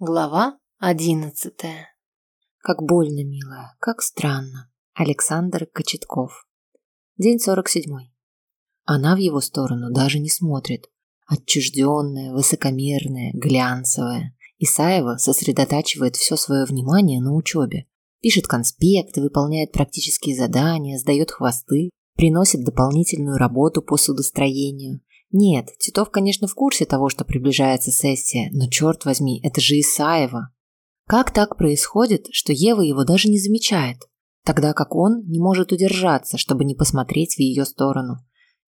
Глава одиннадцатая. Как больно, милая, как странно. Александр Кочетков. День сорок седьмой. Она в его сторону даже не смотрит. Отчужденная, высокомерная, глянцевая. Исаева сосредотачивает все свое внимание на учебе. Пишет конспекты, выполняет практические задания, сдает хвосты, приносит дополнительную работу по судостроению, нет, Титов, конечно, в курсе того, что приближается сессия, но черт возьми, это же Исаева. Как так происходит, что Ева его даже не замечает, тогда как он не может удержаться, чтобы не посмотреть в ее сторону?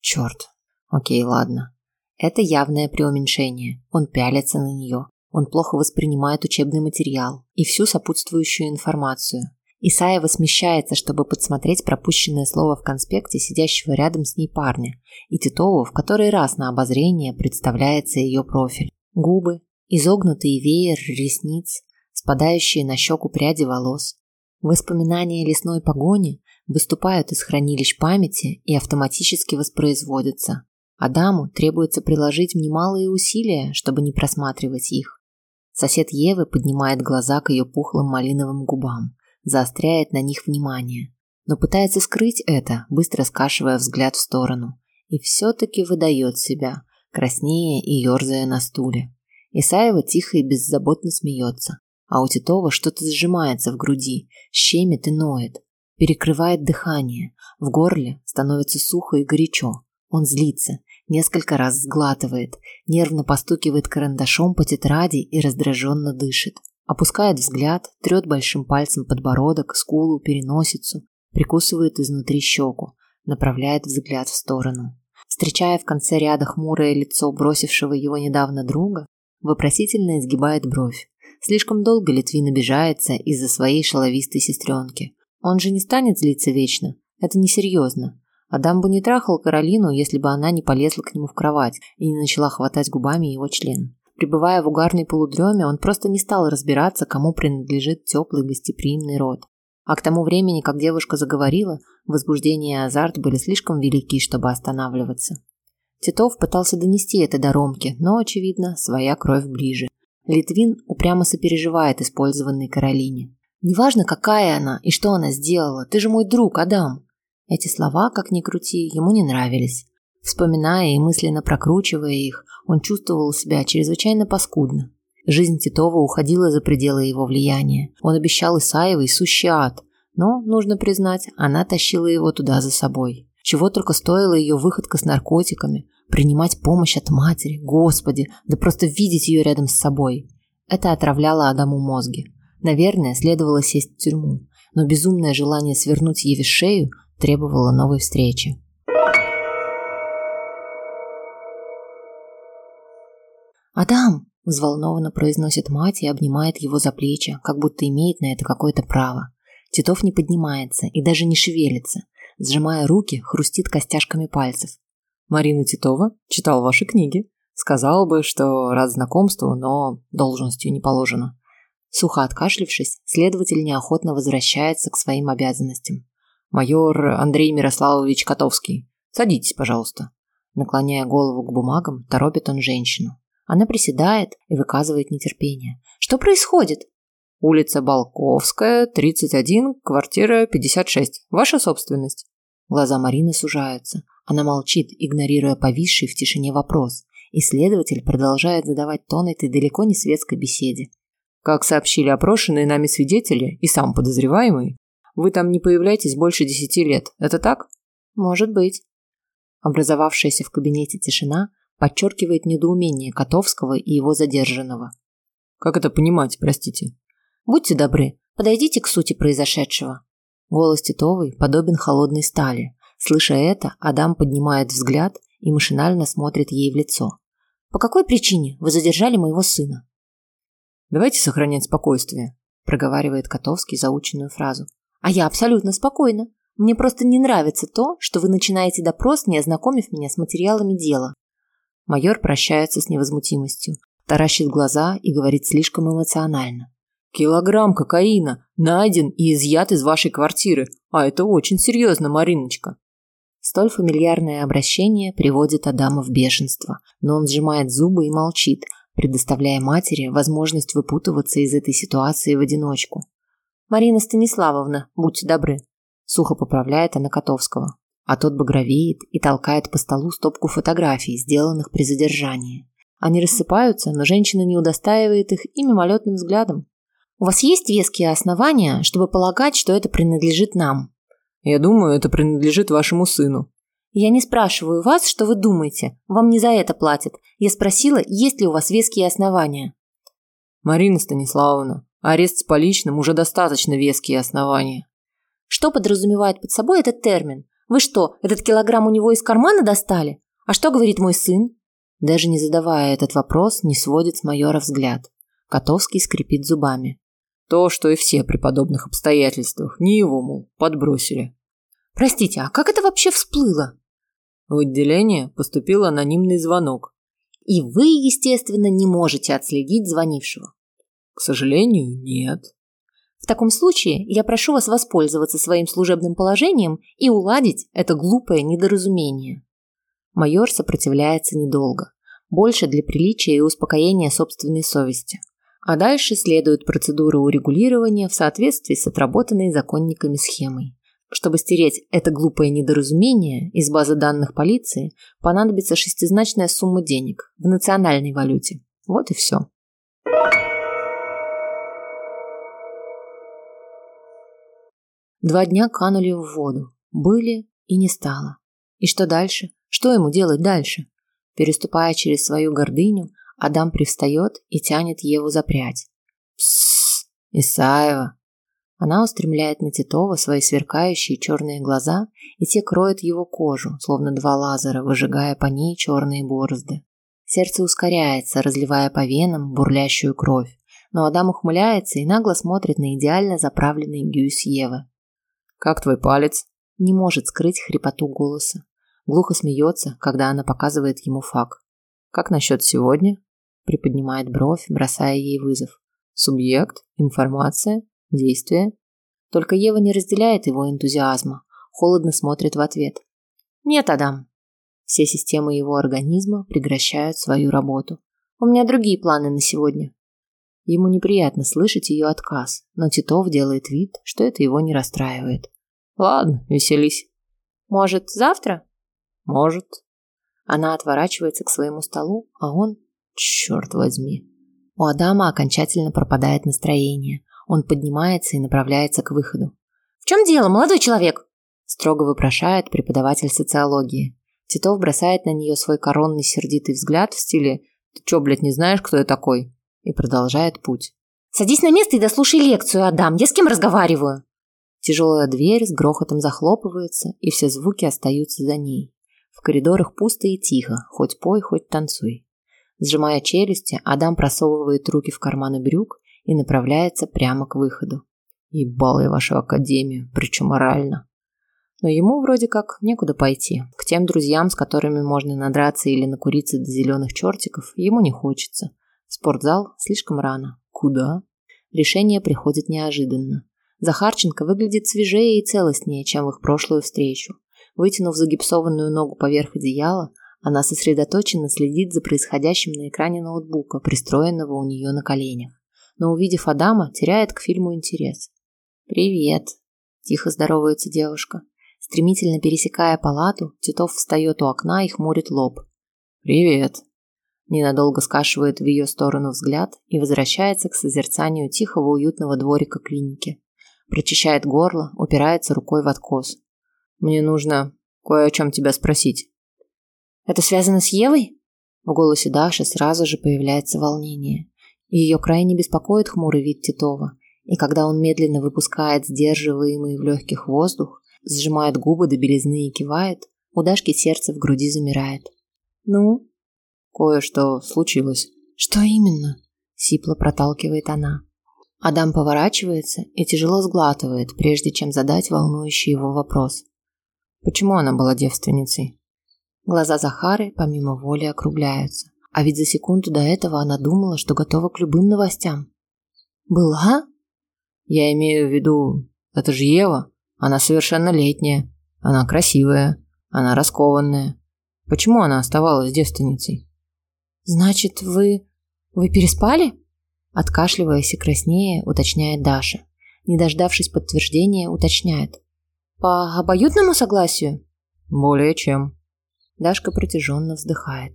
Черт. Окей, ладно. Это явное преуменьшение. Он пялится на нее. Он плохо воспринимает учебный материал и всю сопутствующую информацию. Исаева смещается, чтобы подсмотреть пропущенное слово в конспекте сидящего рядом с ней парня, и Титову в который раз на обозрение представляется ее профиль. Губы, изогнутый веер ресниц, спадающие на щеку пряди волос. Воспоминания лесной погони выступают из хранилищ памяти и автоматически воспроизводятся. Адаму требуется приложить немалые усилия, чтобы не просматривать их. Сосед Евы поднимает глаза к ее пухлым малиновым губам заостряет на них внимание, но пытается скрыть это, быстро скашивая взгляд в сторону. И все-таки выдает себя, краснея и ерзая на стуле. Исаева тихо и беззаботно смеется, а у Титова что-то сжимается в груди, щемит и ноет, перекрывает дыхание, в горле становится сухо и горячо. Он злится, несколько раз сглатывает, нервно постукивает карандашом по тетради и раздраженно дышит. Опускает взгляд, трет большим пальцем подбородок, скулу, переносицу, прикусывает изнутри щеку, направляет взгляд в сторону. Встречая в конце ряда хмурое лицо бросившего его недавно друга, вопросительно изгибает бровь. Слишком долго Литвин обижается из-за своей шаловистой сестренки. Он же не станет злиться вечно. Это несерьезно. Адам бы не трахал Каролину, если бы она не полезла к нему в кровать и не начала хватать губами его член. Пребывая в угарной полудреме, он просто не стал разбираться, кому принадлежит теплый гостеприимный род. А к тому времени, как девушка заговорила, возбуждение и азарт были слишком велики, чтобы останавливаться. Титов пытался донести это до Ромки, но, очевидно, своя кровь ближе. Литвин упрямо сопереживает использованной Каролине. «Неважно, какая она и что она сделала, ты же мой друг, Адам!» Эти слова, как ни крути, ему не нравились. Вспоминая и мысленно прокручивая их, он чувствовал себя чрезвычайно паскудно. Жизнь Титова уходила за пределы его влияния. Он обещал Исаевой сущий ад, но, нужно признать, она тащила его туда за собой. Чего только стоила ее выходка с наркотиками, принимать помощь от матери, господи, да просто видеть ее рядом с собой. Это отравляло Адаму мозги. Наверное, следовало сесть в тюрьму, но безумное желание свернуть Еве шею требовало новой встречи. «Адам!» – взволнованно произносит мать и обнимает его за плечи, как будто имеет на это какое-то право. Титов не поднимается и даже не шевелится. Сжимая руки, хрустит костяшками пальцев. «Марина Титова читал ваши книги. Сказал бы, что рад знакомству, но должностью не положено». Сухо откашлившись, следователь неохотно возвращается к своим обязанностям. «Майор Андрей Мирославович Котовский, садитесь, пожалуйста». Наклоняя голову к бумагам, торопит он женщину. Она приседает и выказывает нетерпение. Что происходит? Улица Балковская, 31, квартира 56. Ваша собственность. Глаза Марины сужаются. Она молчит, игнорируя повисший в тишине вопрос. Исследователь продолжает задавать тон этой далеко не светской беседе. Как сообщили опрошенные нами свидетели и сам подозреваемый, вы там не появляетесь больше десяти лет. Это так? Может быть. Образовавшаяся в кабинете тишина подчеркивает недоумение Котовского и его задержанного. Как это понимать, простите? Будьте добры, подойдите к сути произошедшего. Голос Титовой подобен холодной стали. Слыша это, Адам поднимает взгляд и машинально смотрит ей в лицо. По какой причине вы задержали моего сына? Давайте сохранять спокойствие, проговаривает Котовский заученную фразу. А я абсолютно спокойна. Мне просто не нравится то, что вы начинаете допрос, не ознакомив меня с материалами дела. Майор прощается с невозмутимостью, таращит глаза и говорит слишком эмоционально. Килограмм кокаина найден и изъят из вашей квартиры, а это очень серьезно, Мариночка. Столь фамильярное обращение приводит Адама в бешенство, но он сжимает зубы и молчит, предоставляя матери возможность выпутываться из этой ситуации в одиночку. «Марина Станиславовна, будьте добры», – сухо поправляет она Котовского, а тот багровеет и толкает по столу стопку фотографий, сделанных при задержании. Они рассыпаются, но женщина не удостаивает их и мимолетным взглядом. «У вас есть веские основания, чтобы полагать, что это принадлежит нам?» «Я думаю, это принадлежит вашему сыну», я не спрашиваю вас, что вы думаете. Вам не за это платят. Я спросила, есть ли у вас веские основания. Марина Станиславовна, арест с поличным уже достаточно веские основания. Что подразумевает под собой этот термин? Вы что, этот килограмм у него из кармана достали? А что говорит мой сын? Даже не задавая этот вопрос, не сводит с майора взгляд. Котовский скрипит зубами. То, что и все при подобных обстоятельствах. Не его, мол, подбросили. Простите, а как это вообще всплыло? В отделение поступил анонимный звонок. И вы, естественно, не можете отследить звонившего. К сожалению, нет. В таком случае я прошу вас воспользоваться своим служебным положением и уладить это глупое недоразумение. Майор сопротивляется недолго, больше для приличия и успокоения собственной совести. А дальше следует процедура урегулирования в соответствии с отработанной законниками схемой. Чтобы стереть это глупое недоразумение из базы данных полиции, понадобится шестизначная сумма денег в национальной валюте. Вот и все. Два дня канули в воду. Были и не стало. И что дальше? Что ему делать дальше? Переступая через свою гордыню, Адам привстает и тянет Еву за прядь. «Пссс, Исаева, она устремляет на Титова свои сверкающие черные глаза, и те кроют его кожу, словно два лазера, выжигая по ней черные борозды. Сердце ускоряется, разливая по венам бурлящую кровь, но Адам ухмыляется и нагло смотрит на идеально заправленный гюсь Евы. «Как твой палец?» Не может скрыть хрипоту голоса. Глухо смеется, когда она показывает ему факт. «Как насчет сегодня?» Приподнимает бровь, бросая ей вызов. «Субъект? Информация? Действие? Только Ева не разделяет его энтузиазма, холодно смотрит в ответ. Нет, Адам. Все системы его организма прекращают свою работу. У меня другие планы на сегодня. Ему неприятно слышать ее отказ, но Титов делает вид, что это его не расстраивает. Ладно, веселись. Может, завтра? Может. Она отворачивается к своему столу, а он... Черт возьми. У Адама окончательно пропадает настроение. Он поднимается и направляется к выходу. «В чем дело, молодой человек?» строго вопрошает преподаватель социологии. Титов бросает на нее свой коронный сердитый взгляд в стиле «Ты чё, блядь, не знаешь, кто я такой?» И продолжает путь. «Садись на место и дослушай лекцию, Адам. Я с кем разговариваю?» Тяжелая дверь с грохотом захлопывается, и все звуки остаются за ней. В коридорах пусто и тихо, хоть пой, хоть танцуй. Сжимая челюсти, Адам просовывает руки в карманы брюк и направляется прямо к выходу. Ебал я вашу академию, причем морально. Но ему вроде как некуда пойти. К тем друзьям, с которыми можно надраться или накуриться до зеленых чертиков, ему не хочется. Спортзал слишком рано. Куда? Решение приходит неожиданно. Захарченко выглядит свежее и целостнее, чем в их прошлую встречу. Вытянув загипсованную ногу поверх одеяла, она сосредоточенно следит за происходящим на экране ноутбука, пристроенного у нее на коленях но, увидев Адама, теряет к фильму интерес. «Привет», – тихо здоровается девушка. Стремительно пересекая палату, Титов встает у окна и хмурит лоб. «Привет», ненадолго скашивает в ее сторону взгляд и возвращается к созерцанию тихого уютного дворика клиники. Прочищает горло, упирается рукой в откос. «Мне нужно кое о чем тебя спросить». «Это связано с Евой?» В голосе Даши сразу же появляется волнение. Ее крайне беспокоит хмурый вид Титова, и когда он медленно выпускает сдерживаемый в легких воздух, сжимает губы до белизны и кивает, у Дашки сердце в груди замирает. «Ну?» «Кое-что случилось». «Что именно?» – сипло проталкивает она. Адам поворачивается и тяжело сглатывает, прежде чем задать волнующий его вопрос. «Почему она была девственницей?» Глаза Захары помимо воли округляются. А ведь за секунду до этого она думала, что готова к любым новостям. Была? Я имею в виду, это же Ева. Она совершеннолетняя. Она красивая. Она раскованная. Почему она оставалась девственницей? Значит, вы... Вы переспали? Откашливаясь и краснее, уточняет Даша. Не дождавшись подтверждения, уточняет. По обоюдному согласию? Более чем. Дашка протяженно вздыхает.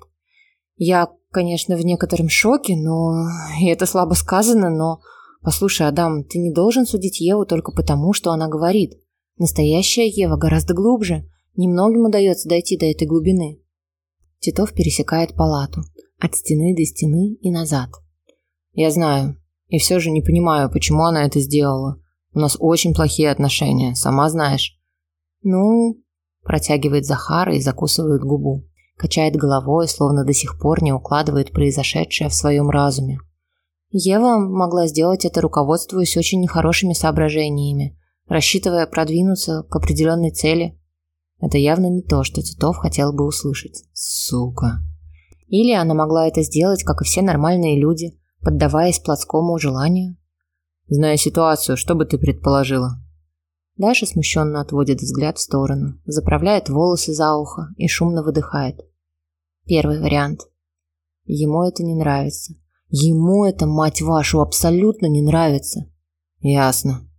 Я, конечно, в некотором шоке, но... И это слабо сказано, но... Послушай, Адам, ты не должен судить Еву только потому, что она говорит. Настоящая Ева гораздо глубже. Немногим удается дойти до этой глубины. Титов пересекает палату. От стены до стены и назад. Я знаю. И все же не понимаю, почему она это сделала. У нас очень плохие отношения, сама знаешь. Ну, протягивает Захара и закусывает губу. Качает головой, словно до сих пор не укладывает произошедшее в своем разуме. Ева могла сделать это, руководствуясь очень нехорошими соображениями, рассчитывая продвинуться к определенной цели. Это явно не то, что Титов хотел бы услышать. Сука. Или она могла это сделать, как и все нормальные люди, поддаваясь плотскому желанию. Зная ситуацию, что бы ты предположила? Даша смущенно отводит взгляд в сторону, заправляет волосы за ухо и шумно выдыхает. Первый вариант. Ему это не нравится. Ему это, мать вашу, абсолютно не нравится. Ясно.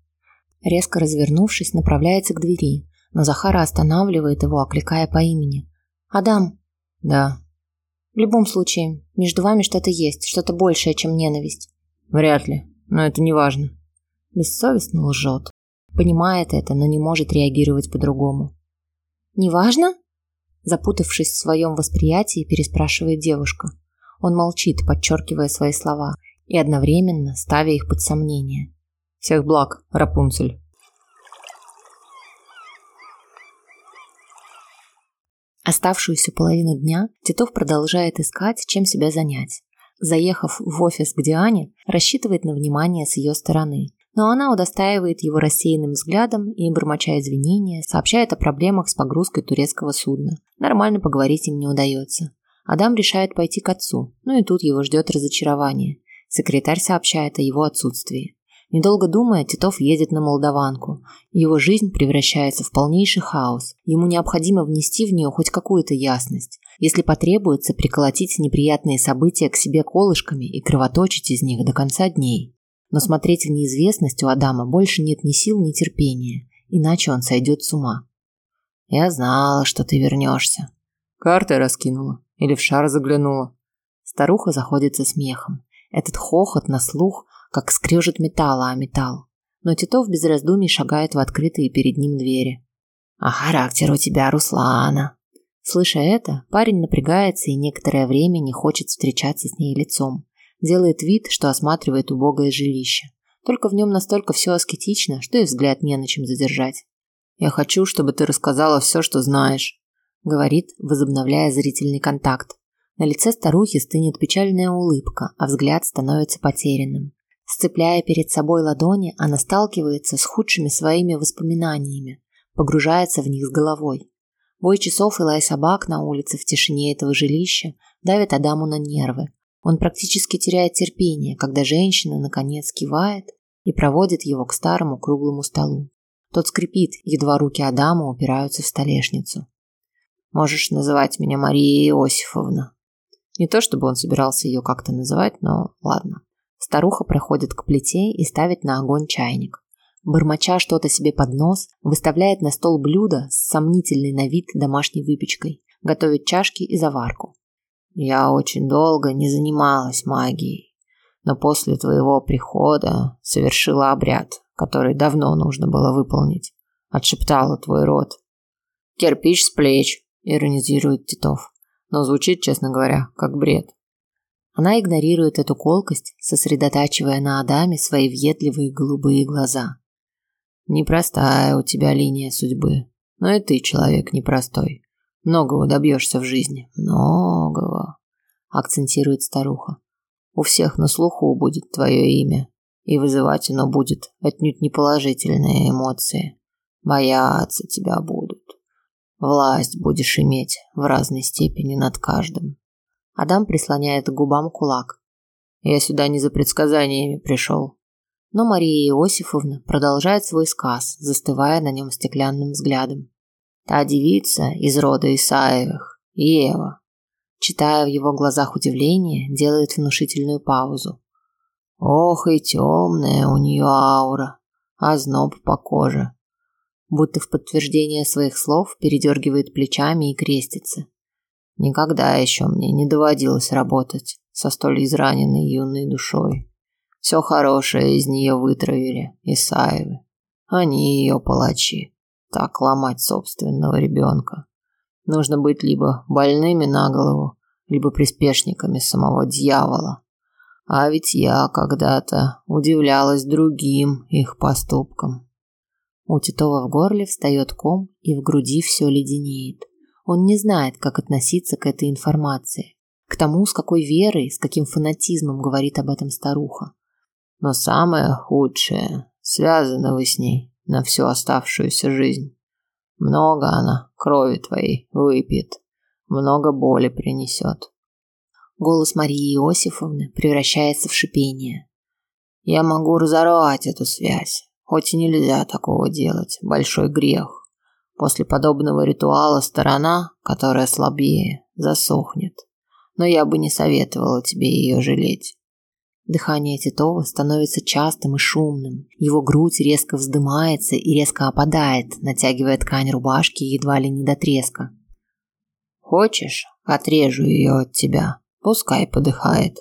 Резко развернувшись, направляется к двери, но Захара останавливает его, окликая по имени. «Адам!» «Да». «В любом случае, между вами что-то есть, что-то большее, чем ненависть». «Вряд ли, но это не важно». Бессовестно лжет. Понимает это, но не может реагировать по-другому. «Неважно?» Запутавшись в своем восприятии, переспрашивает девушка. Он молчит, подчеркивая свои слова и одновременно ставя их под сомнение. «Всех благ, Рапунцель!» Оставшуюся половину дня Титов продолжает искать, чем себя занять. Заехав в офис к Диане, рассчитывает на внимание с ее стороны. Но она удостаивает его рассеянным взглядом и, бормоча извинения, сообщает о проблемах с погрузкой турецкого судна. Нормально поговорить им не удается. Адам решает пойти к отцу, но и тут его ждет разочарование. Секретарь сообщает о его отсутствии. Недолго думая, Титов едет на Молдаванку. Его жизнь превращается в полнейший хаос. Ему необходимо внести в нее хоть какую-то ясность. Если потребуется, приколотить неприятные события к себе колышками и кровоточить из них до конца дней. Но смотреть в неизвестность у Адама больше нет ни сил, ни терпения. Иначе он сойдет с ума. «Я знала, что ты вернешься». Карты раскинула. Или в шар заглянула. Старуха заходится смехом. Этот хохот на слух как скрежет металла о металл. Но Титов без раздумий шагает в открытые перед ним двери. «А характер у тебя, Руслана!» Слыша это, парень напрягается и некоторое время не хочет встречаться с ней лицом. Делает вид, что осматривает убогое жилище. Только в нем настолько все аскетично, что и взгляд не на чем задержать. «Я хочу, чтобы ты рассказала все, что знаешь», — говорит, возобновляя зрительный контакт. На лице старухи стынет печальная улыбка, а взгляд становится потерянным. Сцепляя перед собой ладони, она сталкивается с худшими своими воспоминаниями, погружается в них с головой. Бой часов и лай собак на улице в тишине этого жилища давит Адаму на нервы. Он практически теряет терпение, когда женщина наконец кивает и проводит его к старому круглому столу. Тот скрипит, едва руки Адама упираются в столешницу. «Можешь называть меня Мария Иосифовна». Не то чтобы он собирался ее как-то называть, но ладно. Старуха проходит к плите и ставит на огонь чайник. Бормоча что-то себе под нос, выставляет на стол блюдо с сомнительной на вид домашней выпечкой, готовит чашки и заварку. «Я очень долго не занималась магией, но после твоего прихода совершила обряд, который давно нужно было выполнить. Отшептала твой род. Кирпич с плеч, иронизирует Титов. Но звучит, честно говоря, как бред. Она игнорирует эту колкость, сосредотачивая на Адаме свои въедливые голубые глаза. Непростая у тебя линия судьбы, но и ты человек непростой. Многого добьешься в жизни, многого, акцентирует старуха. У всех на слуху будет твое имя, и вызывать оно будет отнюдь не положительные эмоции. Бояться тебя будут. Власть будешь иметь в разной степени над каждым. Адам прислоняет к губам кулак. Я сюда не за предсказаниями пришел. Но Мария Иосифовна продолжает свой сказ, застывая на нем стеклянным взглядом. Та девица из рода Исаевых, Ева. читая в его глазах удивление, делает внушительную паузу. Ох и темная у нее аура, а зноб по коже. Будто в подтверждение своих слов передергивает плечами и крестится. Никогда еще мне не доводилось работать со столь израненной юной душой. Все хорошее из нее вытравили, Исаевы. Они ее палачи. Так ломать собственного ребенка. Нужно быть либо больными на голову, либо приспешниками самого дьявола. А ведь я когда-то удивлялась другим их поступкам. У Титова в горле встает ком и в груди все леденеет. Он не знает, как относиться к этой информации, к тому, с какой верой, с каким фанатизмом говорит об этом старуха. Но самое худшее связано вы с ней на всю оставшуюся жизнь. Много она крови твоей выпьет, много боли принесет. Голос Марии Иосифовны превращается в шипение. Я могу разорвать эту связь, хоть и нельзя такого делать, большой грех. После подобного ритуала сторона, которая слабее, засохнет. Но я бы не советовала тебе ее жалеть. Дыхание Титова становится частым и шумным. Его грудь резко вздымается и резко опадает, натягивая ткань рубашки едва ли не до треска. Хочешь, отрежу ее от тебя? Пускай подыхает.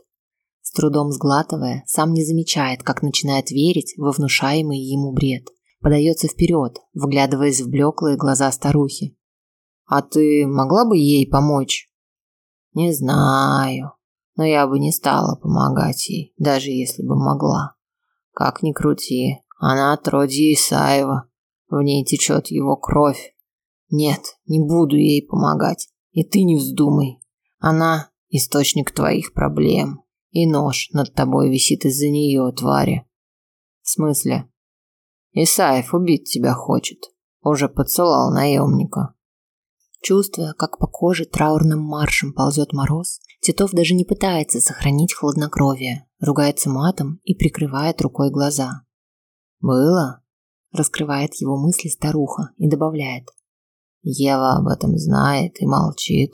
С трудом сглатывая, сам не замечает, как начинает верить во внушаемый ему бред. Подается вперед, вглядываясь в блеклые глаза старухи. «А ты могла бы ей помочь?» «Не знаю, но я бы не стала помогать ей, даже если бы могла. Как ни крути, она отродье Исаева, в ней течет его кровь. Нет, не буду ей помогать, и ты не вздумай. Она источник твоих проблем. И нож над тобой висит из-за нее, твари. В смысле? Исаев убить тебя хочет. Уже поцеловал наемника. Чувствуя, как по коже траурным маршем ползет мороз, Титов даже не пытается сохранить хладнокровие, ругается матом и прикрывает рукой глаза. «Было?» – раскрывает его мысли старуха и добавляет. «Ева об этом знает и молчит.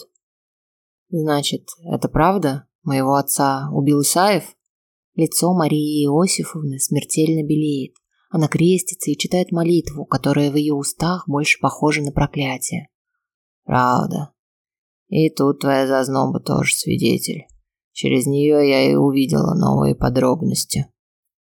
Значит, это правда? Моего отца убил Исаев? Лицо Марии Иосифовны смертельно белеет. Она крестится и читает молитву, которая в ее устах больше похожа на проклятие. Правда. И тут твоя зазноба тоже свидетель. Через нее я и увидела новые подробности.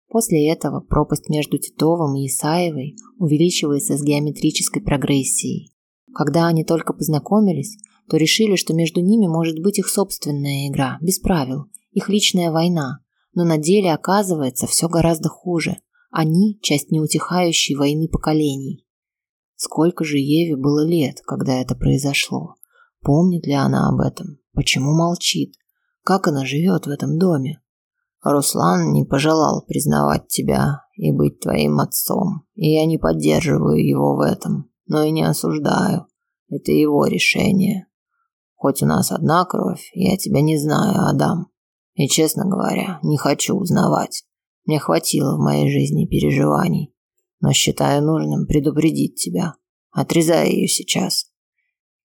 После этого пропасть между Титовым и Исаевой увеличивается с геометрической прогрессией. Когда они только познакомились, то решили, что между ними может быть их собственная игра, без правил, их личная война. Но на деле оказывается все гораздо хуже. Они – часть неутихающей войны поколений. Сколько же Еве было лет, когда это произошло? Помнит ли она об этом? Почему молчит? Как она живет в этом доме? Руслан не пожелал признавать тебя и быть твоим отцом, и я не поддерживаю его в этом, но и не осуждаю. Это его решение. Хоть у нас одна кровь, я тебя не знаю, Адам. И, честно говоря, не хочу узнавать. Мне хватило в моей жизни переживаний. Но считаю нужным предупредить тебя. Отрезай ее сейчас.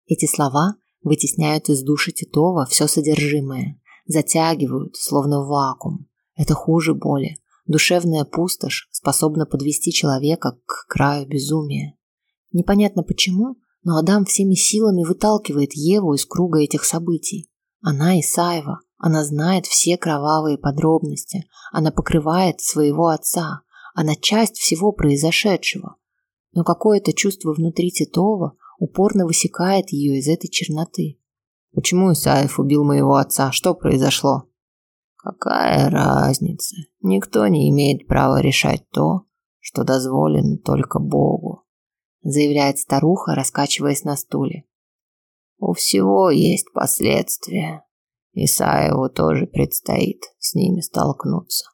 Эти слова вытесняют из души Титова все содержимое. Затягивают, словно в вакуум. Это хуже боли. Душевная пустошь способна подвести человека к краю безумия. Непонятно почему, но Адам всеми силами выталкивает Еву из круга этих событий. Она Исаева, она знает все кровавые подробности, она покрывает своего отца, она часть всего произошедшего. Но какое-то чувство внутри Титова упорно высекает ее из этой черноты. Почему Исаев убил моего отца? Что произошло? Какая разница? Никто не имеет права решать то, что дозволено только Богу заявляет старуха, раскачиваясь на стуле. У всего есть последствия. Исаеву тоже предстоит с ними столкнуться.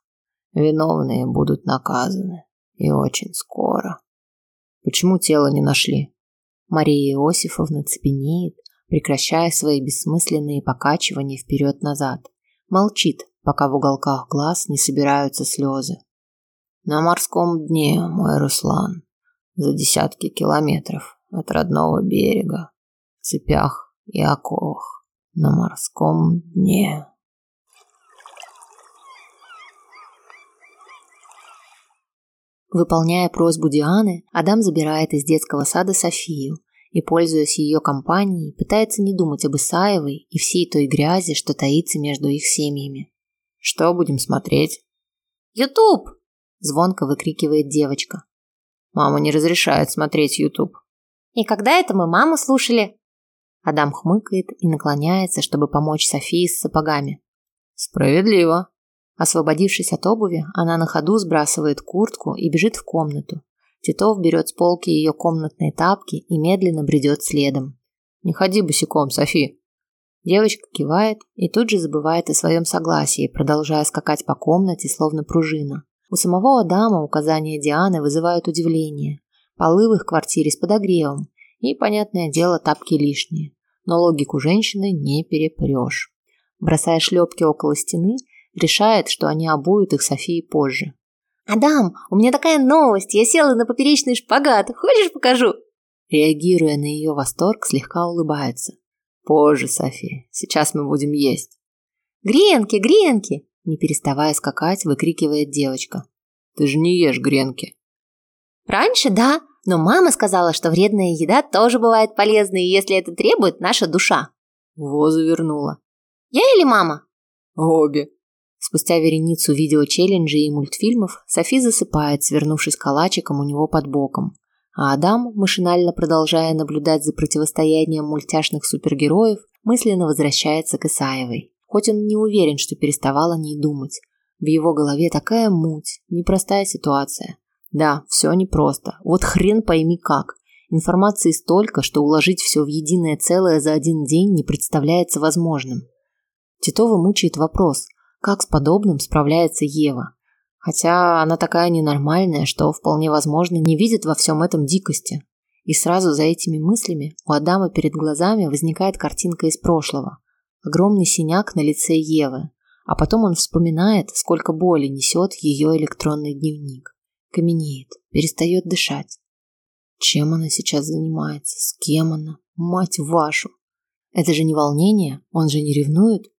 Виновные будут наказаны. И очень скоро. Почему тело не нашли? Мария Иосифовна цепенеет, прекращая свои бессмысленные покачивания вперед-назад. Молчит, пока в уголках глаз не собираются слезы. На морском дне, мой Руслан, за десятки километров от родного берега, в цепях и оковах. На морском дне. Выполняя просьбу Дианы, Адам забирает из детского сада Софию и, пользуясь ее компанией, пытается не думать об Исаевой и всей той грязи, что таится между их семьями. «Что будем смотреть?» «Ютуб!» – звонко выкрикивает девочка. «Мама не разрешает смотреть Ютуб». «И когда это мы маму слушали?» Адам хмыкает и наклоняется, чтобы помочь Софии с сапогами. «Справедливо». Освободившись от обуви, она на ходу сбрасывает куртку и бежит в комнату. Титов берет с полки ее комнатные тапки и медленно бредет следом. «Не ходи босиком, Софи!» Девочка кивает и тут же забывает о своем согласии, продолжая скакать по комнате, словно пружина. У самого Адама указания Дианы вызывают удивление. Полы в их квартире с подогревом, и, понятное дело, тапки лишние. Но логику женщины не перепрешь. Бросая шлепки около стены, решает, что они обуют их Софии позже. «Адам, у меня такая новость! Я села на поперечный шпагат. Хочешь, покажу?» Реагируя на ее восторг, слегка улыбается. «Позже, София. Сейчас мы будем есть». «Гренки, гренки!» Не переставая скакать, выкрикивает девочка. «Ты же не ешь гренки». «Раньше да, но мама сказала, что вредная еда тоже бывает полезной, если это требует наша душа». Во завернула. «Я или мама?» «Обе». Спустя вереницу видео-челленджей и мультфильмов Софи засыпает, свернувшись калачиком у него под боком. А Адам, машинально продолжая наблюдать за противостоянием мультяшных супергероев, мысленно возвращается к Исаевой. Хоть он не уверен, что переставал о ней думать. В его голове такая муть, непростая ситуация. Да, все непросто. Вот хрен пойми как. Информации столько, что уложить все в единое целое за один день не представляется возможным. Титова мучает вопрос, как с подобным справляется Ева. Хотя она такая ненормальная, что вполне возможно не видит во всем этом дикости. И сразу за этими мыслями у Адама перед глазами возникает картинка из прошлого. Огромный синяк на лице Евы, а потом он вспоминает, сколько боли несет ее электронный дневник каменеет, перестает дышать. Чем она сейчас занимается? С кем она? Мать вашу! Это же не волнение, он же не ревнует.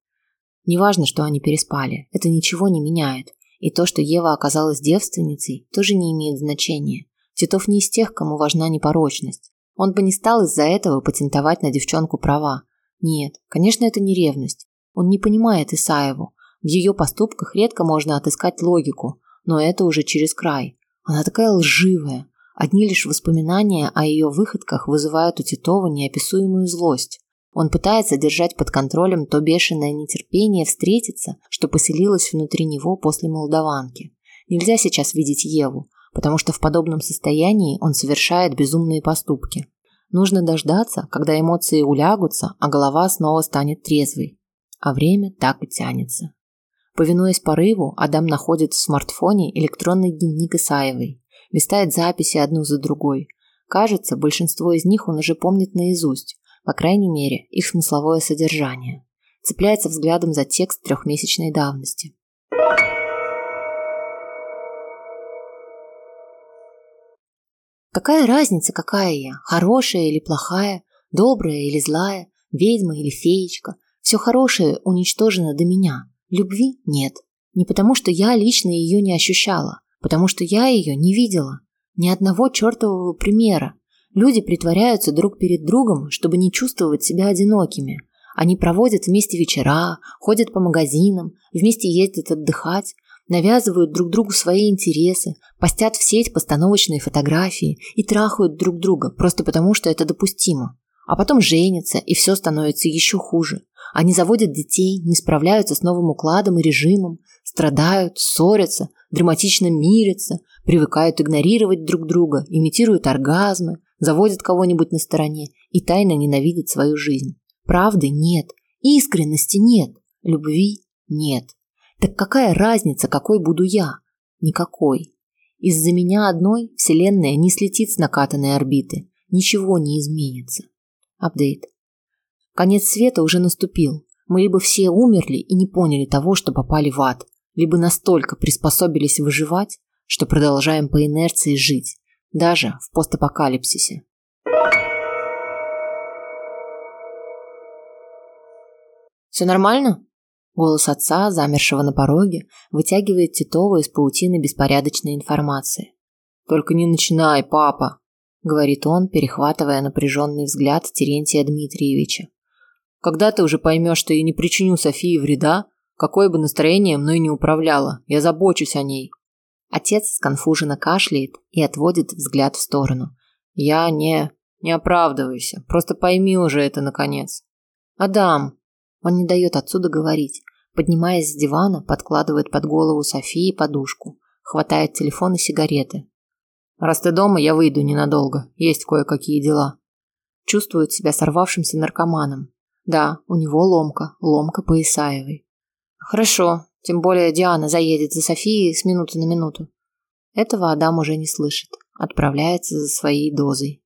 Неважно, что они переспали, это ничего не меняет. И то, что Ева оказалась девственницей, тоже не имеет значения. Титов не из тех, кому важна непорочность. Он бы не стал из-за этого патентовать на девчонку права. Нет, конечно, это не ревность. Он не понимает Исаеву. В ее поступках редко можно отыскать логику, но это уже через край. Она такая лживая. Одни лишь воспоминания о ее выходках вызывают у Титова неописуемую злость. Он пытается держать под контролем то бешеное нетерпение встретиться, что поселилось внутри него после молдаванки. Нельзя сейчас видеть Еву, потому что в подобном состоянии он совершает безумные поступки. Нужно дождаться, когда эмоции улягутся, а голова снова станет трезвой. А время так и тянется. Повинуясь порыву, Адам находит в смартфоне электронный дневник Исаевой, листает записи одну за другой. Кажется, большинство из них он уже помнит наизусть, по крайней мере, их смысловое содержание. Цепляется взглядом за текст трехмесячной давности. Какая разница, какая я? Хорошая или плохая? Добрая или злая? Ведьма или феечка? Все хорошее уничтожено до меня. Любви нет. Не потому, что я лично ее не ощущала, потому что я ее не видела. Ни одного чертового примера. Люди притворяются друг перед другом, чтобы не чувствовать себя одинокими. Они проводят вместе вечера, ходят по магазинам, вместе ездят отдыхать, навязывают друг другу свои интересы, постят в сеть постановочные фотографии и трахают друг друга просто потому, что это допустимо. А потом женятся, и все становится еще хуже. Они заводят детей, не справляются с новым укладом и режимом, страдают, ссорятся, драматично мирятся, привыкают игнорировать друг друга, имитируют оргазмы, заводят кого-нибудь на стороне и тайно ненавидят свою жизнь. Правды нет, искренности нет, любви нет. Так какая разница, какой буду я? Никакой. Из-за меня одной Вселенная не слетит с накатанной орбиты, ничего не изменится. Апдейт. Конец света уже наступил. Мы либо все умерли и не поняли того, что попали в ад, либо настолько приспособились выживать, что продолжаем по инерции жить, даже в постапокалипсисе. Все нормально?» Голос отца, замершего на пороге, вытягивает Титова из паутины беспорядочной информации. «Только не начинай, папа!» – говорит он, перехватывая напряженный взгляд Терентия Дмитриевича. «Когда ты уже поймешь, что я не причиню Софии вреда, какое бы настроение мной не управляло, я забочусь о ней». Отец сконфуженно кашляет и отводит взгляд в сторону. «Я не... не оправдывайся, просто пойми уже это наконец». «Адам!» Он не дает отцу договорить. Поднимаясь с дивана, подкладывает под голову Софии подушку, хватает телефон и сигареты. Раз ты дома, я выйду ненадолго. Есть кое-какие дела. Чувствует себя сорвавшимся наркоманом. Да, у него ломка, ломка по Исаевой. Хорошо, тем более Диана заедет за Софией с минуты на минуту. Этого Адам уже не слышит. Отправляется за своей дозой.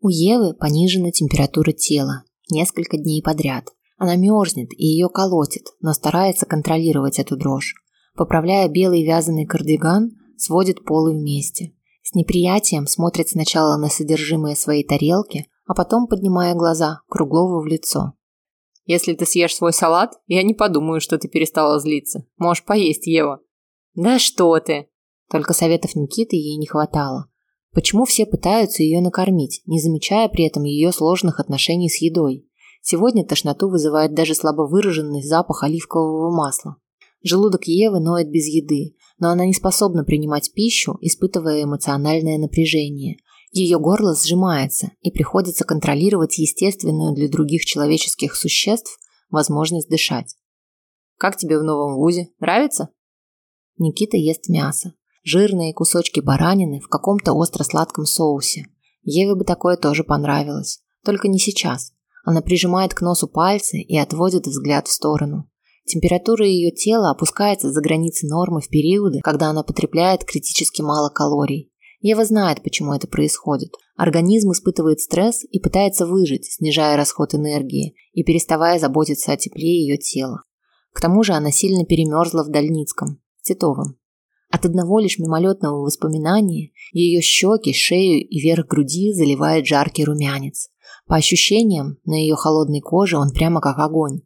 У Евы понижена температура тела несколько дней подряд. Она мерзнет и ее колотит, но старается контролировать эту дрожь. Поправляя белый вязаный кардиган, сводит полы вместе. С неприятием смотрит сначала на содержимое своей тарелки, а потом поднимая глаза Круглову в лицо. «Если ты съешь свой салат, я не подумаю, что ты перестала злиться. Можешь поесть, Ева». «Да что ты!» Только советов Никиты ей не хватало. Почему все пытаются ее накормить, не замечая при этом ее сложных отношений с едой? Сегодня тошноту вызывает даже слабо выраженный запах оливкового масла. Желудок Евы ноет без еды, но она не способна принимать пищу, испытывая эмоциональное напряжение. Ее горло сжимается, и приходится контролировать естественную для других человеческих существ возможность дышать. «Как тебе в новом вузе? Нравится?» Никита ест мясо, жирные кусочки баранины в каком-то остро-сладком соусе. Еве бы такое тоже понравилось, только не сейчас. Она прижимает к носу пальцы и отводит взгляд в сторону. Температура ее тела опускается за границы нормы в периоды, когда она потребляет критически мало калорий. Ева знает, почему это происходит. Организм испытывает стресс и пытается выжить, снижая расход энергии и переставая заботиться о тепле ее тела. К тому же она сильно перемерзла в Дальницком, Титовом. От одного лишь мимолетного воспоминания ее щеки, шею и верх груди заливает жаркий румянец. По ощущениям, на ее холодной коже он прямо как огонь.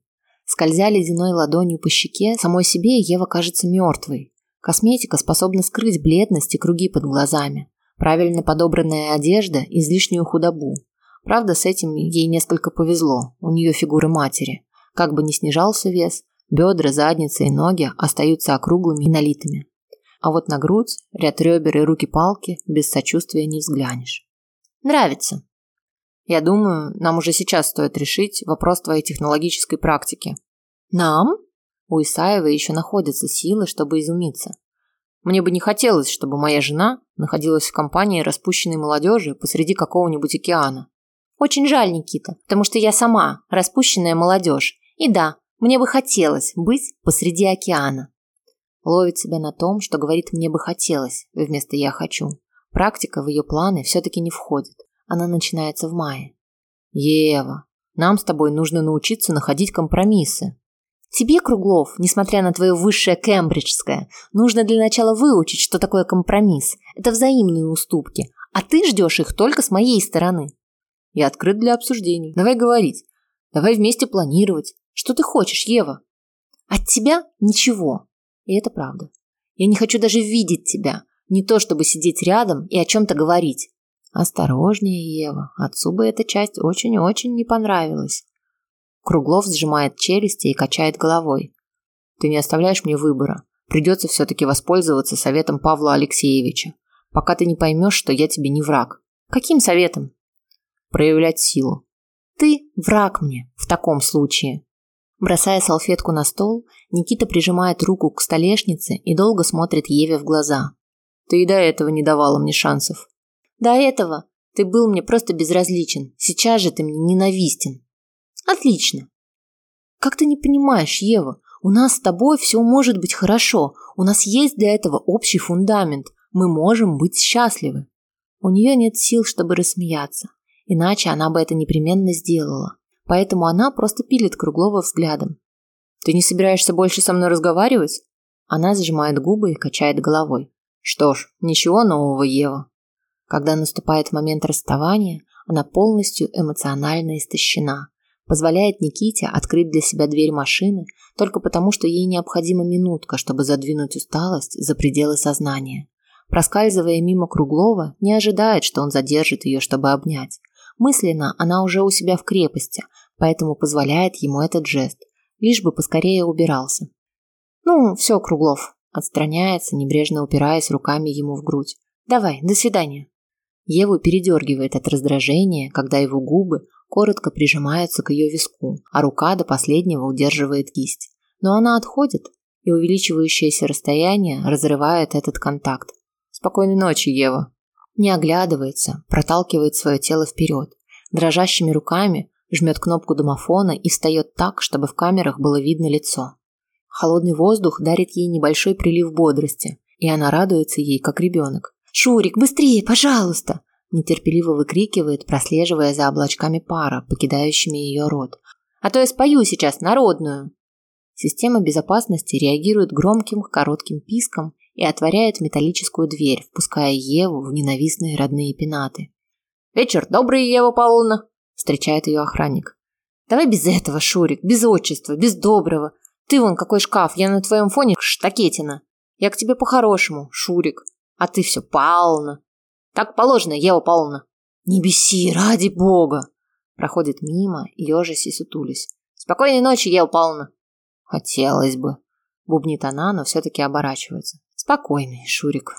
Скользя ледяной ладонью по щеке, самой себе Ева кажется мертвой. Косметика способна скрыть бледность и круги под глазами. Правильно подобранная одежда – излишнюю худобу. Правда, с этим ей несколько повезло, у нее фигура матери. Как бы ни снижался вес, бедра, задница и ноги остаются округлыми и налитыми. А вот на грудь, ряд ребер и руки-палки без сочувствия не взглянешь. Нравится. Я думаю, нам уже сейчас стоит решить вопрос твоей технологической практики. Нам? У Исаевой еще находятся силы, чтобы изумиться. Мне бы не хотелось, чтобы моя жена находилась в компании распущенной молодежи посреди какого-нибудь океана. Очень жаль, Никита, потому что я сама распущенная молодежь. И да, мне бы хотелось быть посреди океана. Ловит себя на том, что говорит «мне бы хотелось» вместо «я хочу». Практика в ее планы все-таки не входит. Она начинается в мае. «Ева, нам с тобой нужно научиться находить компромиссы». Тебе, Круглов, несмотря на твое высшее кембриджское, нужно для начала выучить, что такое компромисс. Это взаимные уступки, а ты ждешь их только с моей стороны. Я открыт для обсуждений. Давай говорить. Давай вместе планировать. Что ты хочешь, Ева? От тебя ничего. И это правда. Я не хочу даже видеть тебя. Не то, чтобы сидеть рядом и о чем-то говорить. Осторожнее, Ева. Отцу бы эта часть очень-очень не понравилась. Круглов сжимает челюсти и качает головой. Ты не оставляешь мне выбора. Придется все-таки воспользоваться советом Павла Алексеевича. Пока ты не поймешь, что я тебе не враг. Каким советом? Проявлять силу. Ты враг мне в таком случае. Бросая салфетку на стол, Никита прижимает руку к столешнице и долго смотрит Еве в глаза. Ты и до этого не давала мне шансов. До этого ты был мне просто безразличен. Сейчас же ты мне ненавистен. Отлично. Как ты не понимаешь, Ева, у нас с тобой все может быть хорошо. У нас есть для этого общий фундамент. Мы можем быть счастливы. У нее нет сил, чтобы рассмеяться. Иначе она бы это непременно сделала поэтому она просто пилит Круглова взглядом. «Ты не собираешься больше со мной разговаривать?» Она сжимает губы и качает головой. «Что ж, ничего нового, Ева. Когда наступает момент расставания, она полностью эмоционально истощена. Позволяет Никите открыть для себя дверь машины только потому, что ей необходима минутка, чтобы задвинуть усталость за пределы сознания. Проскальзывая мимо Круглова, не ожидает, что он задержит ее, чтобы обнять. Мысленно она уже у себя в крепости, поэтому позволяет ему этот жест, лишь бы поскорее убирался. «Ну, все, Круглов», – отстраняется, небрежно упираясь руками ему в грудь. «Давай, до свидания». Еву передергивает от раздражения, когда его губы коротко прижимаются к ее виску, а рука до последнего удерживает кисть. Но она отходит, и увеличивающееся расстояние разрывает этот контакт. «Спокойной ночи, Ева!» Не оглядывается, проталкивает свое тело вперед. Дрожащими руками жмет кнопку домофона и встает так, чтобы в камерах было видно лицо. Холодный воздух дарит ей небольшой прилив бодрости, и она радуется ей, как ребенок. «Шурик, быстрее, пожалуйста!» нетерпеливо выкрикивает, прослеживая за облачками пара, покидающими ее рот. «А то я спою сейчас народную!» Система безопасности реагирует громким, коротким писком и отворяет металлическую дверь, впуская Еву в ненавистные родные пенаты. «Вечер добрый, Ева Павловна!» – встречает ее охранник. «Давай без этого, Шурик, без отчества, без доброго. Ты вон какой шкаф, я на твоем фоне штакетина. Я к тебе по-хорошему, Шурик. А ты все Павловна. Так положено, Ева Павловна. Не беси, ради бога. Проходит мимо, ежась и сутулись. Спокойной ночи, Ева Павловна. Хотелось бы. Бубнит она, но все-таки оборачивается. Спокойный, Шурик.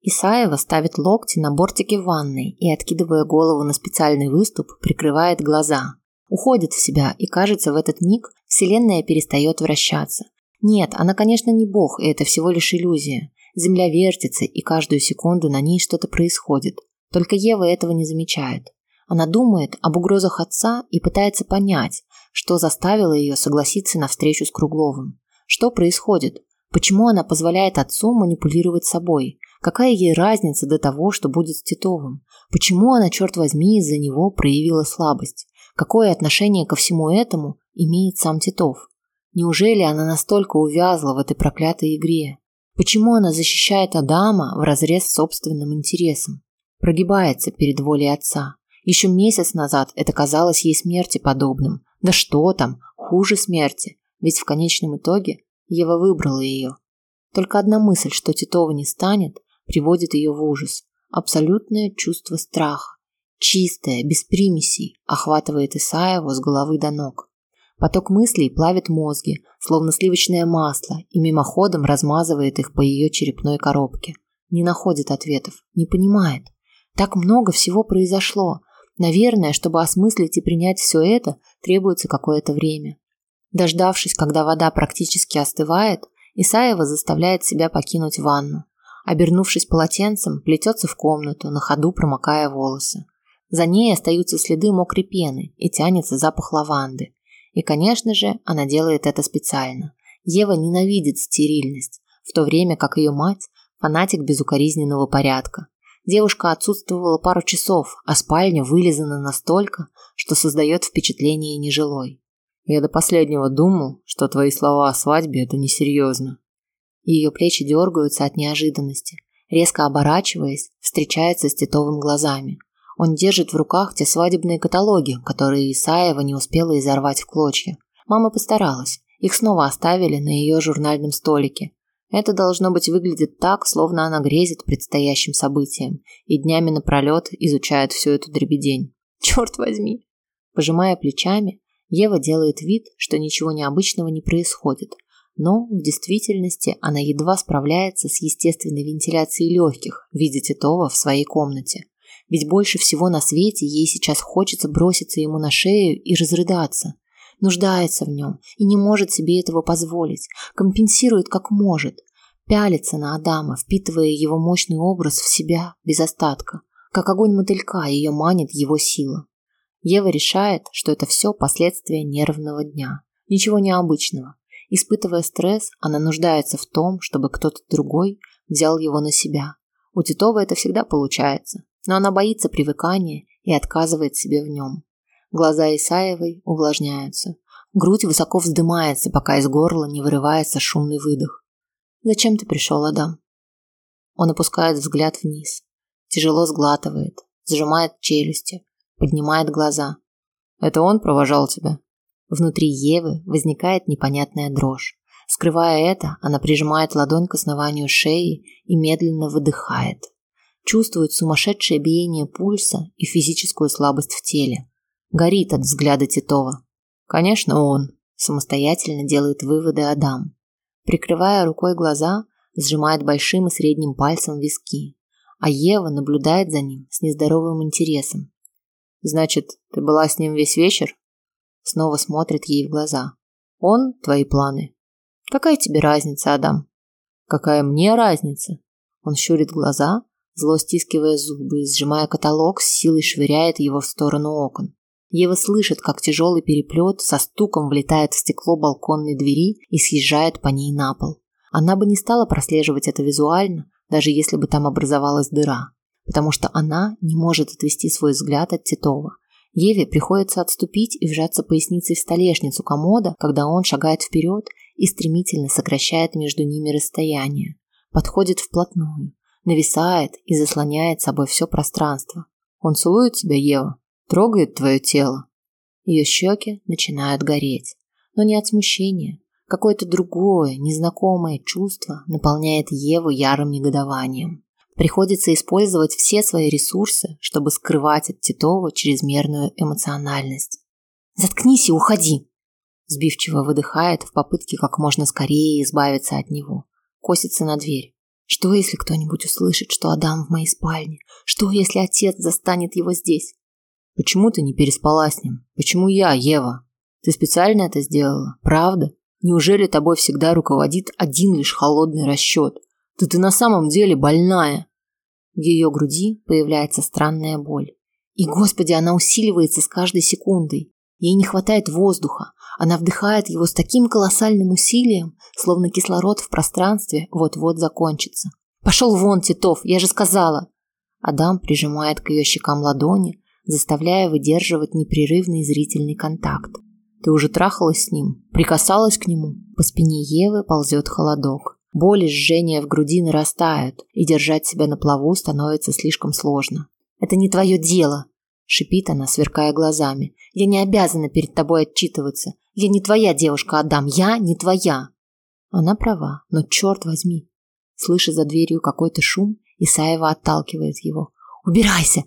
Исаева ставит локти на бортике ванной и, откидывая голову на специальный выступ, прикрывает глаза. Уходит в себя, и кажется, в этот миг Вселенная перестает вращаться. Нет, она, конечно, не бог, и это всего лишь иллюзия. Земля вертится, и каждую секунду на ней что-то происходит. Только Ева этого не замечает. Она думает об угрозах отца и пытается понять, что заставило ее согласиться на встречу с Кругловым. Что происходит? Почему она позволяет отцу манипулировать собой? Какая ей разница до того, что будет с Титовым? Почему она, черт возьми, из-за него проявила слабость? Какое отношение ко всему этому имеет сам Титов? Неужели она настолько увязла в этой проклятой игре? Почему она защищает Адама в разрез с собственным интересом? Прогибается перед волей отца. Еще месяц назад это казалось ей смерти подобным. Да что там, хуже смерти. Ведь в конечном итоге Ева выбрала ее. Только одна мысль, что Титова не станет, приводит ее в ужас. Абсолютное чувство страха. Чистое, без примесей, охватывает Исаеву с головы до ног. Поток мыслей плавит мозги, словно сливочное масло, и мимоходом размазывает их по ее черепной коробке. Не находит ответов, не понимает. Так много всего произошло. Наверное, чтобы осмыслить и принять все это, требуется какое-то время. Дождавшись, когда вода практически остывает, Исаева заставляет себя покинуть ванну. Обернувшись полотенцем, плетется в комнату, на ходу промокая волосы. За ней остаются следы мокрой пены и тянется запах лаванды. И, конечно же, она делает это специально. Ева ненавидит стерильность, в то время как ее мать – фанатик безукоризненного порядка. Девушка отсутствовала пару часов, а спальня вылизана настолько, что создает впечатление нежилой. Я до последнего думал, что твои слова о свадьбе – это несерьезно. Ее плечи дергаются от неожиданности. Резко оборачиваясь, встречается с Титовым глазами – он держит в руках те свадебные каталоги, которые Исаева не успела изорвать в клочья. Мама постаралась. Их снова оставили на ее журнальном столике. Это должно быть выглядит так, словно она грезит предстоящим событием и днями напролет изучает всю эту дребедень. Черт возьми! Пожимая плечами, Ева делает вид, что ничего необычного не происходит, но в действительности она едва справляется с естественной вентиляцией легких, видя Титова в своей комнате. Ведь больше всего на свете ей сейчас хочется броситься ему на шею и разрыдаться. Нуждается в нем и не может себе этого позволить. Компенсирует как может. Пялится на Адама, впитывая его мощный образ в себя без остатка. Как огонь мотылька ее манит его сила. Ева решает, что это все последствия нервного дня. Ничего необычного. Испытывая стресс, она нуждается в том, чтобы кто-то другой взял его на себя. У Титова это всегда получается но она боится привыкания и отказывает себе в нем. Глаза Исаевой увлажняются. Грудь высоко вздымается, пока из горла не вырывается шумный выдох. Зачем ты пришел, Адам? Он опускает взгляд вниз, тяжело сглатывает, сжимает челюсти, поднимает глаза. Это он провожал тебя? Внутри Евы возникает непонятная дрожь. Скрывая это, она прижимает ладонь к основанию шеи и медленно выдыхает. Чувствует сумасшедшее биение пульса и физическую слабость в теле. Горит от взгляда Титова. Конечно, он. Самостоятельно делает выводы Адам. Прикрывая рукой глаза, сжимает большим и средним пальцем виски. А Ева наблюдает за ним с нездоровым интересом. Значит, ты была с ним весь вечер? Снова смотрит ей в глаза. Он твои планы. Какая тебе разница, Адам? Какая мне разница? Он щурит глаза, зло стискивая зубы, сжимая каталог, с силой швыряет его в сторону окон. Ева слышит, как тяжелый переплет со стуком влетает в стекло балконной двери и съезжает по ней на пол. Она бы не стала прослеживать это визуально, даже если бы там образовалась дыра, потому что она не может отвести свой взгляд от Титова. Еве приходится отступить и вжаться поясницей в столешницу комода, когда он шагает вперед и стремительно сокращает между ними расстояние. Подходит вплотную, нависает и заслоняет собой все пространство. Он целует тебя, Ева? Трогает твое тело? Ее щеки начинают гореть, но не от смущения. Какое-то другое, незнакомое чувство наполняет Еву ярым негодованием. Приходится использовать все свои ресурсы, чтобы скрывать от Титова чрезмерную эмоциональность. «Заткнись и уходи!» Сбивчиво выдыхает в попытке как можно скорее избавиться от него. Косится на дверь. Что, если кто-нибудь услышит, что Адам в моей спальне? Что, если отец застанет его здесь? Почему ты не переспала с ним? Почему я, Ева? Ты специально это сделала? Правда? Неужели тобой всегда руководит один лишь холодный расчет? Да ты на самом деле больная. В ее груди появляется странная боль. И, господи, она усиливается с каждой секундой. Ей не хватает воздуха. Она вдыхает его с таким колоссальным усилием, словно кислород в пространстве вот-вот закончится. «Пошел вон, Титов, я же сказала!» Адам прижимает к ее щекам ладони, заставляя выдерживать непрерывный зрительный контакт. «Ты уже трахалась с ним? Прикасалась к нему?» По спине Евы ползет холодок. Боль и жжение в груди нарастают, и держать себя на плаву становится слишком сложно. «Это не твое дело!» – шипит она, сверкая глазами. «Я не обязана перед тобой отчитываться. Я не твоя девушка, Адам, я не твоя!» Она права, но черт возьми. Слыша за дверью какой-то шум, Исаева отталкивает его. «Убирайся!»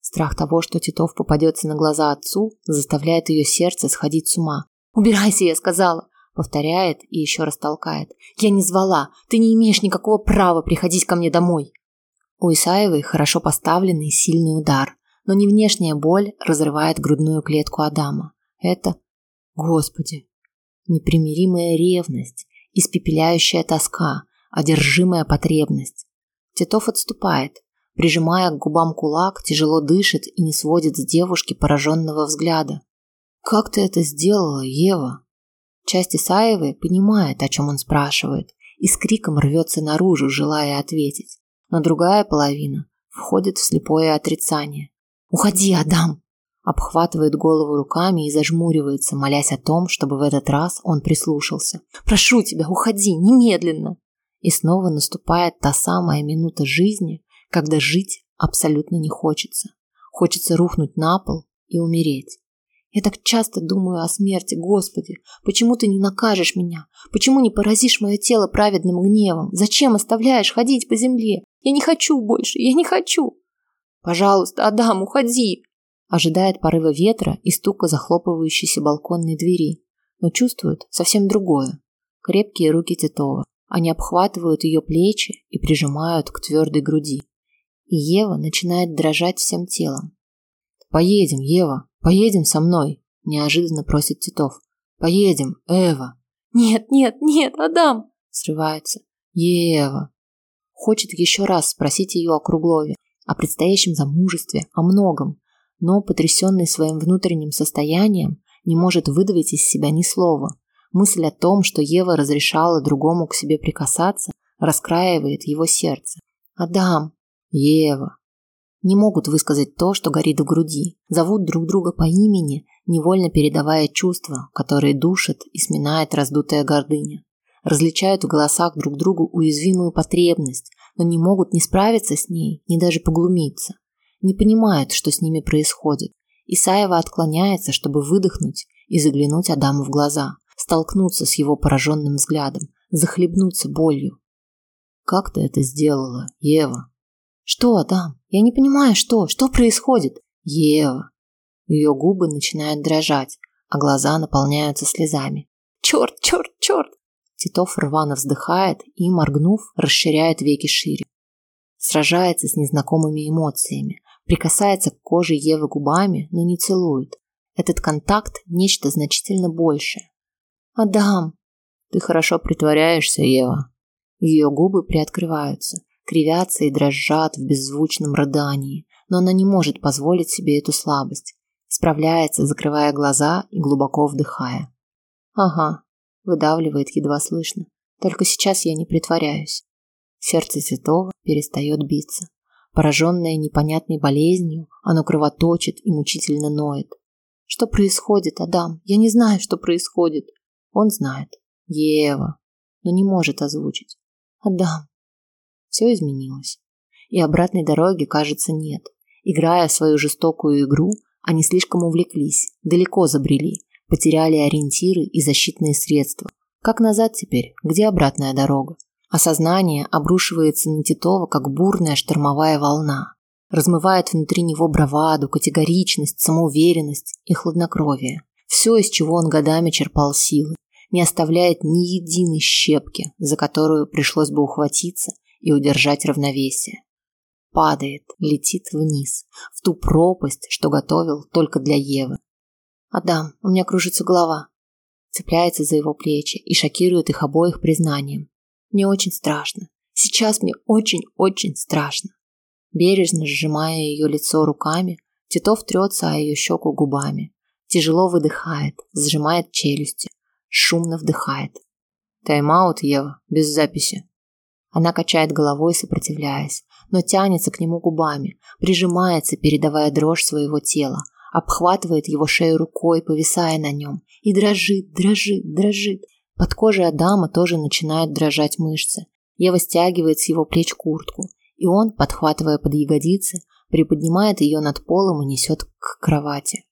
Страх того, что Титов попадется на глаза отцу, заставляет ее сердце сходить с ума. «Убирайся, я сказала!» Повторяет и еще раз толкает. «Я не звала. Ты не имеешь никакого права приходить ко мне домой». У Исаевой хорошо поставленный сильный удар, но не внешняя боль разрывает грудную клетку Адама. Это, Господи, непримиримая ревность, испепеляющая тоска, одержимая потребность. Титов отступает, прижимая к губам кулак, тяжело дышит и не сводит с девушки пораженного взгляда. «Как ты это сделала, Ева?» Часть Исаевой понимает, о чем он спрашивает, и с криком рвется наружу, желая ответить. Но другая половина входит в слепое отрицание. «Уходи, Адам!» Обхватывает голову руками и зажмуривается, молясь о том, чтобы в этот раз он прислушался. «Прошу тебя, уходи, немедленно!» И снова наступает та самая минута жизни, когда жить абсолютно не хочется. Хочется рухнуть на пол и умереть. Я так часто думаю о смерти, Господи. Почему ты не накажешь меня? Почему не поразишь мое тело праведным гневом? Зачем оставляешь ходить по земле? Я не хочу больше, я не хочу. Пожалуйста, Адам, уходи. Ожидает порыва ветра и стука захлопывающейся балконной двери, но чувствует совсем другое. Крепкие руки Титова. Они обхватывают ее плечи и прижимают к твердой груди. И Ева начинает дрожать всем телом. «Поедем, Ева!» Поедем со мной, неожиданно просит Титов. Поедем, Эва. Нет, нет, нет, Адам, срывается. Ева. Хочет еще раз спросить ее о Круглове, о предстоящем замужестве, о многом, но потрясенный своим внутренним состоянием не может выдавить из себя ни слова. Мысль о том, что Ева разрешала другому к себе прикасаться, раскраивает его сердце. Адам, Ева, не могут высказать то, что горит в груди, зовут друг друга по имени, невольно передавая чувства, которые душат и сминает раздутая гордыня. различают в голосах друг другу уязвимую потребность, но не могут ни справиться с ней, ни даже поглумиться. Не понимают, что с ними происходит. Исаева отклоняется, чтобы выдохнуть и заглянуть Адаму в глаза, столкнуться с его пораженным взглядом, захлебнуться болью. «Как ты это сделала, Ева?» «Что, Адам? Я не понимаю, что? Что происходит?» «Ева!» Ее губы начинают дрожать, а глаза наполняются слезами. «Черт, черт, черт!» Титов рвано вздыхает и, моргнув, расширяет веки шире. Сражается с незнакомыми эмоциями, прикасается к коже Евы губами, но не целует. Этот контакт – нечто значительно большее. «Адам!» «Ты хорошо притворяешься, Ева». Ее губы приоткрываются, кривятся и дрожат в беззвучном рыдании, но она не может позволить себе эту слабость. Справляется, закрывая глаза и глубоко вдыхая. «Ага, выдавливает едва слышно. Только сейчас я не притворяюсь. Сердце Титова перестает биться. Пораженное непонятной болезнью, оно кровоточит и мучительно ноет. Что происходит, Адам? Я не знаю, что происходит. Он знает. Ева. Но не может озвучить. Адам. Все изменилось. И обратной дороги, кажется, нет. Играя в свою жестокую игру, они слишком увлеклись, далеко забрели, Потеряли ориентиры и защитные средства. Как назад теперь? Где обратная дорога? Осознание обрушивается на Титова, как бурная штормовая волна. Размывает внутри него браваду, категоричность, самоуверенность и хладнокровие. Все, из чего он годами черпал силы. Не оставляет ни единой щепки, за которую пришлось бы ухватиться и удержать равновесие. Падает, летит вниз, в ту пропасть, что готовил только для Евы. Адам, у меня кружится голова. Цепляется за его плечи и шокирует их обоих признанием. Мне очень страшно. Сейчас мне очень-очень страшно. Бережно сжимая ее лицо руками, Титов трется о ее щеку губами. Тяжело выдыхает, сжимает челюсти, шумно вдыхает. Тайм-аут, Ева, без записи. Она качает головой, сопротивляясь, но тянется к нему губами, прижимается, передавая дрожь своего тела, обхватывает его шею рукой, повисая на нем, и дрожит, дрожит, дрожит. Под кожей Адама тоже начинают дрожать мышцы. Ева стягивает с его плеч куртку, и он, подхватывая под ягодицы, приподнимает ее над полом и несет к кровати.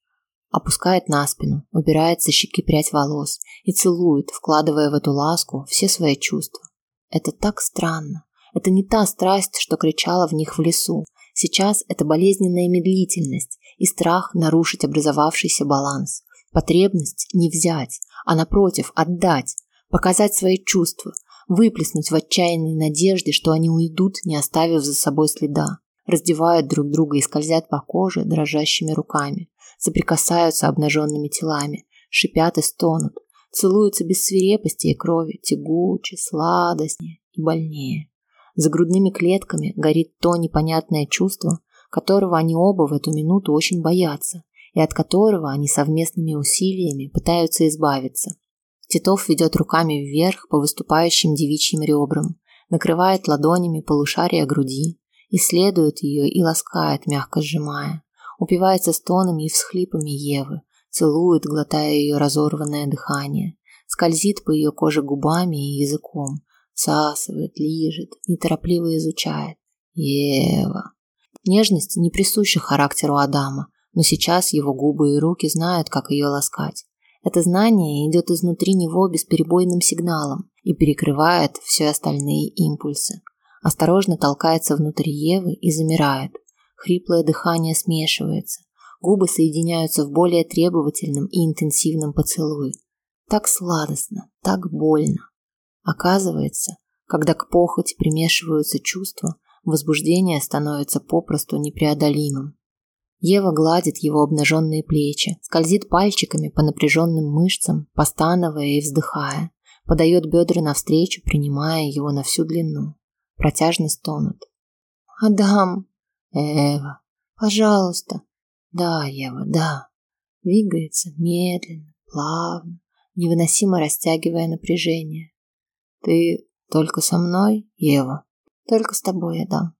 Опускает на спину, убирает со щеки прядь волос и целует, вкладывая в эту ласку все свои чувства. Это так странно. Это не та страсть, что кричала в них в лесу. Сейчас это болезненная медлительность, и страх нарушить образовавшийся баланс. Потребность не взять, а напротив отдать, показать свои чувства, выплеснуть в отчаянной надежде, что они уйдут, не оставив за собой следа. Раздевают друг друга и скользят по коже дрожащими руками, соприкасаются обнаженными телами, шипят и стонут, целуются без свирепости и крови, тягуче, сладостнее и больнее. За грудными клетками горит то непонятное чувство, которого они оба в эту минуту очень боятся и от которого они совместными усилиями пытаются избавиться. Титов ведет руками вверх по выступающим девичьим ребрам, накрывает ладонями полушария груди, исследует ее и ласкает, мягко сжимая, упивается стонами и всхлипами Евы, целует, глотая ее разорванное дыхание, скользит по ее коже губами и языком, всасывает, лижет, неторопливо изучает. Ева. Нежность не присуща характеру Адама, но сейчас его губы и руки знают, как ее ласкать. Это знание идет изнутри него бесперебойным сигналом и перекрывает все остальные импульсы. Осторожно толкается внутрь Евы и замирает. Хриплое дыхание смешивается. Губы соединяются в более требовательном и интенсивном поцелуе. Так сладостно, так больно. Оказывается, когда к похоти примешиваются чувства, Возбуждение становится попросту непреодолимым. Ева гладит его обнаженные плечи, скользит пальчиками по напряженным мышцам, постановая и вздыхая, подает бедра навстречу, принимая его на всю длину. Протяжно стонут. «Адам!» «Эва!» «Пожалуйста!» «Да, Ева, да!» Двигается медленно, плавно, невыносимо растягивая напряжение. «Ты только со мной, Ева?» Только с тобой я дам.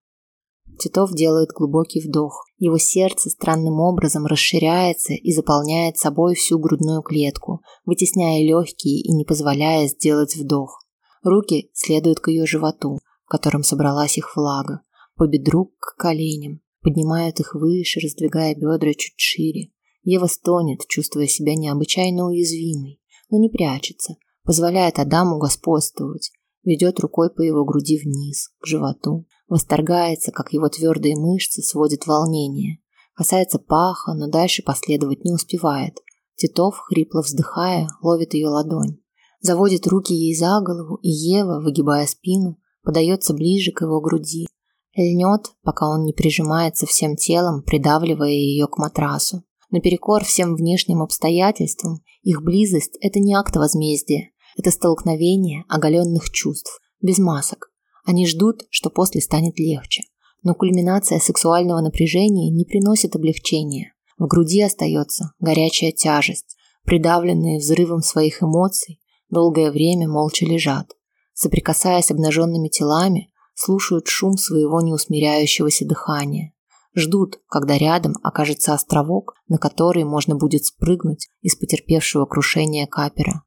Титов делает глубокий вдох. Его сердце странным образом расширяется и заполняет собой всю грудную клетку, вытесняя легкие и не позволяя сделать вдох. Руки следуют к ее животу, в котором собралась их влага, по бедру к коленям, поднимают их выше, раздвигая бедра чуть шире. Ева стонет, чувствуя себя необычайно уязвимой, но не прячется, позволяет Адаму господствовать, ведет рукой по его груди вниз, к животу, восторгается, как его твердые мышцы сводят волнение, касается паха, но дальше последовать не успевает. Титов, хрипло вздыхая, ловит ее ладонь, заводит руки ей за голову, и Ева, выгибая спину, подается ближе к его груди, льнет, пока он не прижимается всем телом, придавливая ее к матрасу. Наперекор всем внешним обстоятельствам, их близость – это не акт возмездия, это столкновение оголенных чувств, без масок. Они ждут, что после станет легче. Но кульминация сексуального напряжения не приносит облегчения. В груди остается горячая тяжесть. Придавленные взрывом своих эмоций, долгое время молча лежат. Соприкасаясь обнаженными телами, слушают шум своего неусмиряющегося дыхания. Ждут, когда рядом окажется островок, на который можно будет спрыгнуть из потерпевшего крушения капера.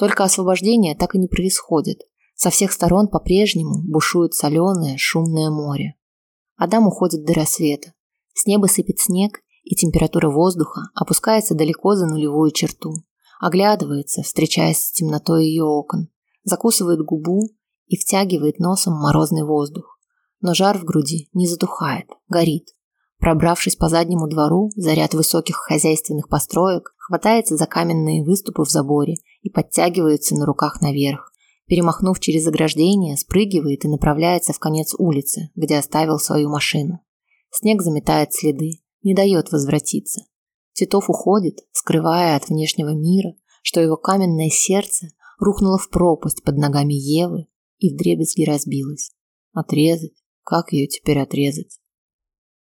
Только освобождение так и не происходит. Со всех сторон по-прежнему бушует соленое, шумное море. Адам уходит до рассвета. С неба сыпет снег, и температура воздуха опускается далеко за нулевую черту. Оглядывается, встречаясь с темнотой ее окон. Закусывает губу и втягивает носом морозный воздух. Но жар в груди не затухает, горит. Пробравшись по заднему двору за ряд высоких хозяйственных построек, хватается за каменные выступы в заборе и подтягивается на руках наверх. Перемахнув через ограждение, спрыгивает и направляется в конец улицы, где оставил свою машину. Снег заметает следы, не дает возвратиться. Титов уходит, скрывая от внешнего мира, что его каменное сердце рухнуло в пропасть под ногами Евы и вдребезги разбилось. Отрезать? Как ее теперь отрезать?